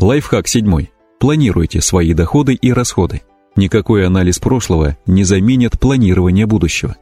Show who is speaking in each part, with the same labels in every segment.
Speaker 1: Лайфхак седьмой. Планируйте свои доходы и расходы. Никакой анализ прошлого не заменит планирование будущего.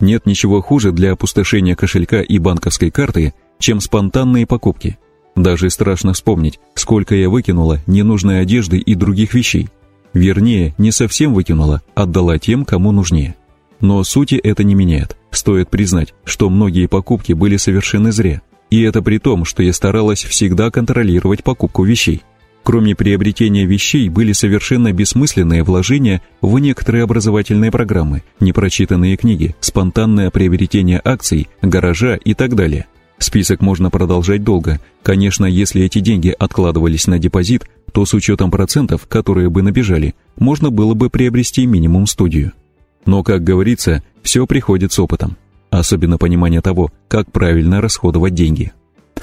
Speaker 1: Нет ничего хуже для опустошения кошелька и банковской карты, чем спонтанные покупки. Даже страшно вспомнить, сколько я выкинула ненужной одежды и других вещей. Вернее, не совсем выкинула, отдала тем, кому нужнее. Но сути это не меняет. Стоит признать, что многие покупки были совершены зря. И это при том, что я старалась всегда контролировать покупку вещей. Кроме приобретения вещей, были совершенно бессмысленные вложения в некоторые образовательные программы, непрочитанные книги, спонтанное приобретение акций, гаража и так далее. Список можно продолжать долго. Конечно, если эти деньги откладывались на депозит, то с учетом процентов, которые бы набежали, можно было бы приобрести минимум студию. Но, как говорится, все приходит с опытом. Особенно понимание того, как правильно расходовать деньги.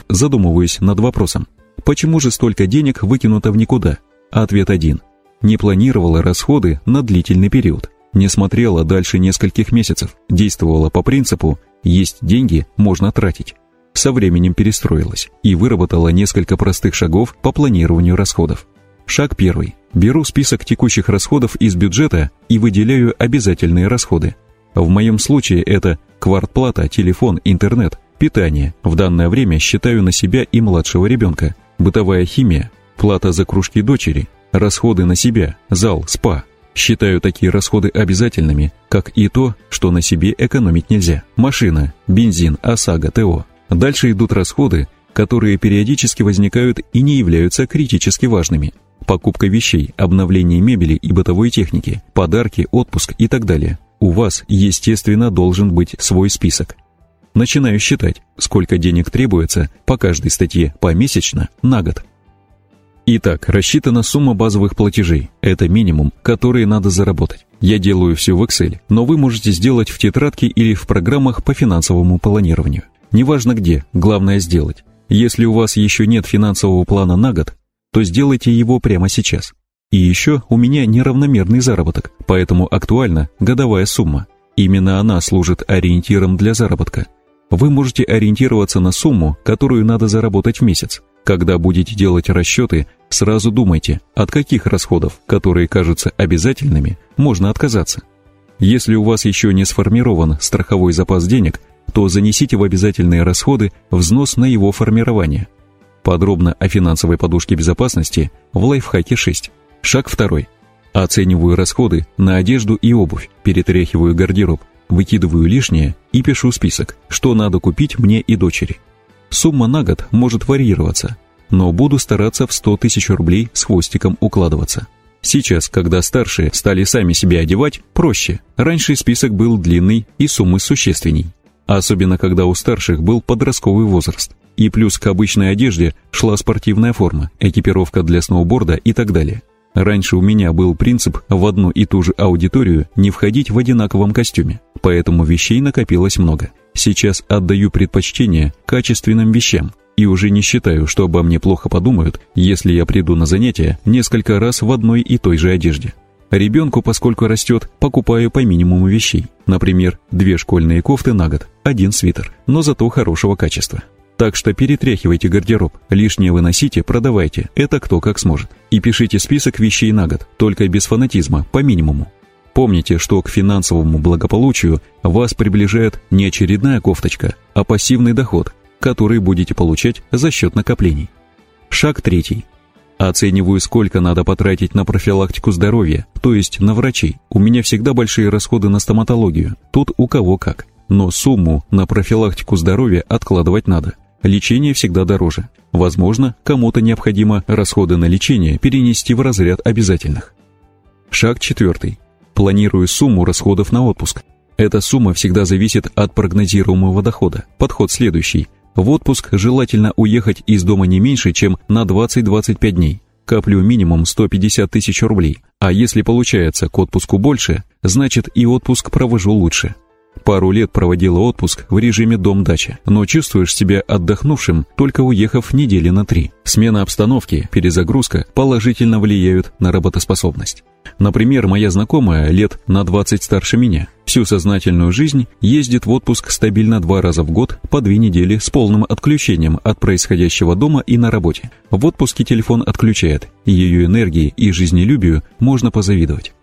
Speaker 1: Задумываюсь над вопросом – Почему же столько денег выкинуто в никуда? Ответ один. Не планировала расходы на длительный период. Не смотрела дальше нескольких месяцев. Действовала по принципу «есть деньги, можно тратить». Со временем перестроилась и выработала несколько простых шагов по планированию расходов. Шаг первый. Беру список текущих расходов из бюджета и выделяю обязательные расходы. В моем случае это квартплата, телефон, интернет, питание. В данное время считаю на себя и младшего ребенка бытовая химия, плата за кружки дочери, расходы на себя, зал, спа. Считаю такие расходы обязательными, как и то, что на себе экономить нельзя. Машина, бензин, ОСАГО, ТО. Дальше идут расходы, которые периодически возникают и не являются критически важными. Покупка вещей, обновление мебели и бытовой техники, подарки, отпуск и так далее. У вас, естественно, должен быть свой список. Начинаю считать, сколько денег требуется по каждой статье помесячно на год. Итак, рассчитана сумма базовых платежей. Это минимум, который надо заработать. Я делаю все в Excel, но вы можете сделать в тетрадке или в программах по финансовому планированию. Неважно где, главное сделать. Если у вас еще нет финансового плана на год, то сделайте его прямо сейчас. И еще у меня неравномерный заработок, поэтому актуальна годовая сумма. Именно она служит ориентиром для заработка – вы можете ориентироваться на сумму, которую надо заработать в месяц. Когда будете делать расчеты, сразу думайте, от каких расходов, которые кажутся обязательными, можно отказаться. Если у вас еще не сформирован страховой запас денег, то занесите в обязательные расходы взнос на его формирование. Подробно о финансовой подушке безопасности в лайфхаке 6. Шаг второй. Оцениваю расходы на одежду и обувь, перетряхиваю гардероб, выкидываю лишнее и пишу список, что надо купить мне и дочери. Сумма на год может варьироваться, но буду стараться в 100 тысяч рублей с хвостиком укладываться. Сейчас, когда старшие стали сами себя одевать, проще. Раньше список был длинный и суммы существенней. Особенно, когда у старших был подростковый возраст. И плюс к обычной одежде шла спортивная форма, экипировка для сноуборда и так далее. Раньше у меня был принцип в одну и ту же аудиторию не входить в одинаковом костюме, поэтому вещей накопилось много. Сейчас отдаю предпочтение качественным вещам и уже не считаю, что обо мне плохо подумают, если я приду на занятия несколько раз в одной и той же одежде. Ребенку, поскольку растет, покупаю по минимуму вещей. Например, две школьные кофты на год, один свитер, но зато хорошего качества. Так что перетряхивайте гардероб, лишнее выносите, продавайте, это кто как сможет. И пишите список вещей на год, только без фанатизма, по минимуму. Помните, что к финансовому благополучию вас приближает не очередная кофточка, а пассивный доход, который будете получать за счет накоплений. Шаг третий. Оцениваю, сколько надо потратить на профилактику здоровья, то есть на врачей. У меня всегда большие расходы на стоматологию, тут у кого как. Но сумму на профилактику здоровья откладывать надо. Лечение всегда дороже. Возможно, кому-то необходимо расходы на лечение перенести в разряд обязательных. Шаг четвертый. Планирую сумму расходов на отпуск. Эта сумма всегда зависит от прогнозируемого дохода. Подход следующий. В отпуск желательно уехать из дома не меньше, чем на 20-25 дней. Коплю минимум 150 тысяч рублей. А если получается к отпуску больше, значит и отпуск провожу лучше. Пару лет проводила отпуск в режиме дом-дача, но чувствуешь себя отдохнувшим, только уехав недели на три. Смена обстановки, перезагрузка положительно влияют на работоспособность. Например, моя знакомая лет на 20 старше меня, всю сознательную жизнь ездит в отпуск стабильно два раза в год по две недели с полным отключением от происходящего дома и на работе. В отпуске телефон отключает, ее энергии и жизнелюбию можно позавидовать.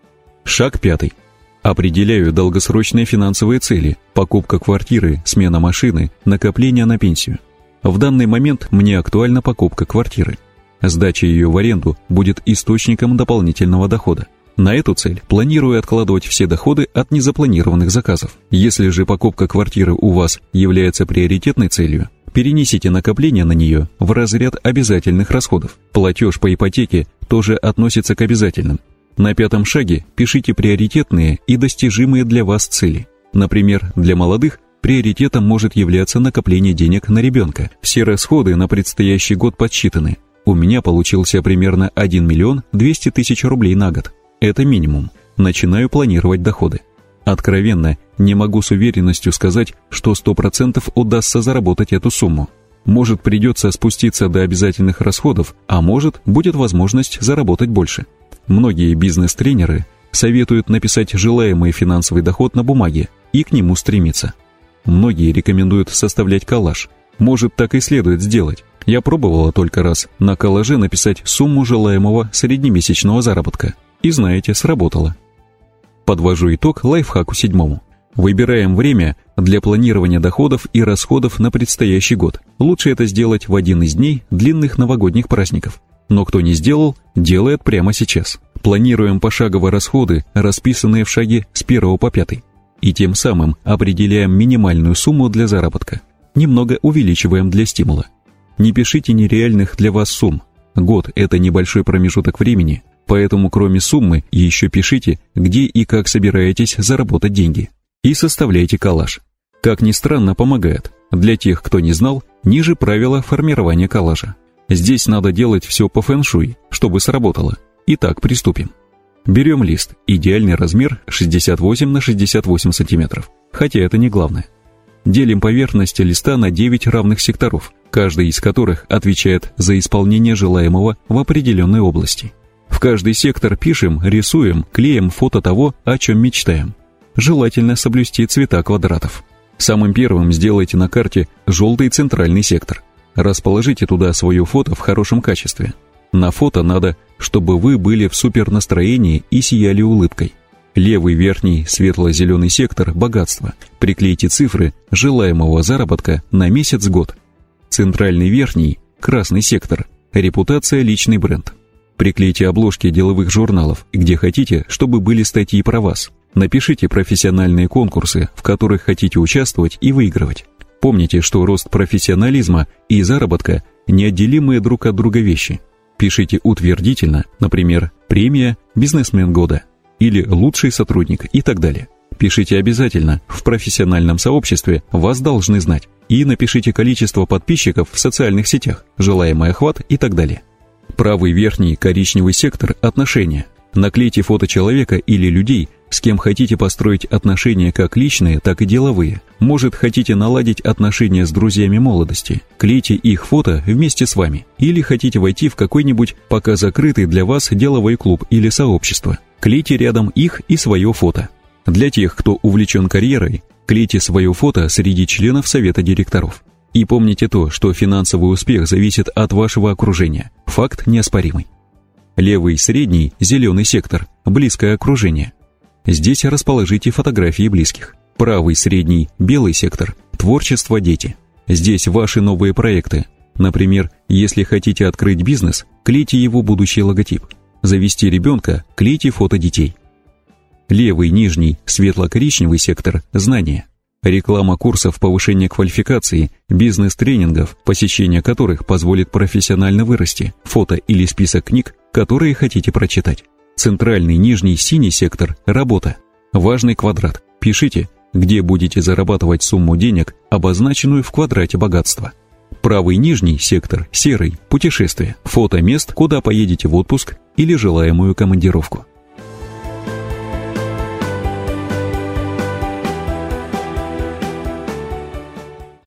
Speaker 1: Шаг пятый. Определяю долгосрочные финансовые цели, покупка квартиры, смена машины, накопление на пенсию. В данный момент мне актуальна покупка квартиры. Сдача ее в аренду будет источником дополнительного дохода. На эту цель планирую откладывать все доходы от незапланированных заказов. Если же покупка квартиры у вас является приоритетной целью, перенесите накопление на нее в разряд обязательных расходов. Платеж по ипотеке тоже относится к обязательным, на пятом шаге пишите приоритетные и достижимые для вас цели. Например, для молодых приоритетом может являться накопление денег на ребенка. Все расходы на предстоящий год подсчитаны. У меня получился примерно 1 миллион 200 тысяч рублей на год. Это минимум. Начинаю планировать доходы. Откровенно, не могу с уверенностью сказать, что 100% удастся заработать эту сумму. Может придется спуститься до обязательных расходов, а может будет возможность заработать больше. Многие бизнес-тренеры советуют написать желаемый финансовый доход на бумаге и к нему стремиться. Многие рекомендуют составлять коллаж. Может, так и следует сделать. Я пробовала только раз на коллаже написать сумму желаемого среднемесячного заработка. И знаете, сработало. Подвожу итог лайфхаку седьмому. Выбираем время для планирования доходов и расходов на предстоящий год. Лучше это сделать в один из дней длинных новогодних праздников но кто не сделал, делает прямо сейчас. Планируем пошагово расходы, расписанные в шаге с 1 по 5, и тем самым определяем минимальную сумму для заработка. Немного увеличиваем для стимула. Не пишите нереальных для вас сумм. Год – это небольшой промежуток времени, поэтому кроме суммы еще пишите, где и как собираетесь заработать деньги. И составляйте коллаж. Как ни странно, помогает. Для тех, кто не знал, ниже правила формирования коллажа. Здесь надо делать все по фэншуй, чтобы сработало. Итак, приступим. Берем лист, идеальный размер 68 на 68 сантиметров, хотя это не главное. Делим поверхность листа на 9 равных секторов, каждый из которых отвечает за исполнение желаемого в определенной области. В каждый сектор пишем, рисуем, клеим фото того, о чем мечтаем. Желательно соблюсти цвета квадратов. Самым первым сделайте на карте желтый центральный сектор – Расположите туда свое фото в хорошем качестве. На фото надо, чтобы вы были в супер настроении и сияли улыбкой. Левый верхний светло-зеленый сектор – богатство. Приклейте цифры желаемого заработка на месяц-год. Центральный верхний – красный сектор – репутация, личный бренд. Приклейте обложки деловых журналов, где хотите, чтобы были статьи про вас. Напишите профессиональные конкурсы, в которых хотите участвовать и выигрывать. Помните, что рост профессионализма и заработка – неотделимые друг от друга вещи. Пишите утвердительно, например, премия «Бизнесмен года» или «Лучший сотрудник» и так далее. Пишите обязательно, в профессиональном сообществе вас должны знать. И напишите количество подписчиков в социальных сетях, желаемый охват и так далее. Правый верхний коричневый сектор – отношения. Наклейте фото человека или людей, с кем хотите построить отношения как личные, так и деловые. Может, хотите наладить отношения с друзьями молодости. Клейте их фото вместе с вами. Или хотите войти в какой-нибудь пока закрытый для вас деловой клуб или сообщество. Клейте рядом их и свое фото. Для тех, кто увлечен карьерой, клейте свое фото среди членов совета директоров. И помните то, что финансовый успех зависит от вашего окружения. Факт неоспоримый. Левый средний – зеленый сектор, близкое окружение – Здесь расположите фотографии близких. Правый средний белый сектор творчество дети. Здесь ваши новые проекты. Например, если хотите открыть бизнес, клейте его будущий логотип. Завести ребенка, клейте фото детей. Левый нижний светло-коричневый сектор знания. Реклама курсов повышения квалификации, бизнес-тренингов, посещение которых позволит профессионально вырасти, фото или список книг, которые хотите прочитать. Центральный нижний синий сектор – работа. Важный квадрат. Пишите, где будете зарабатывать сумму денег, обозначенную в квадрате богатства. Правый нижний сектор – серый – путешествие. Фото мест, куда поедете в отпуск или желаемую командировку.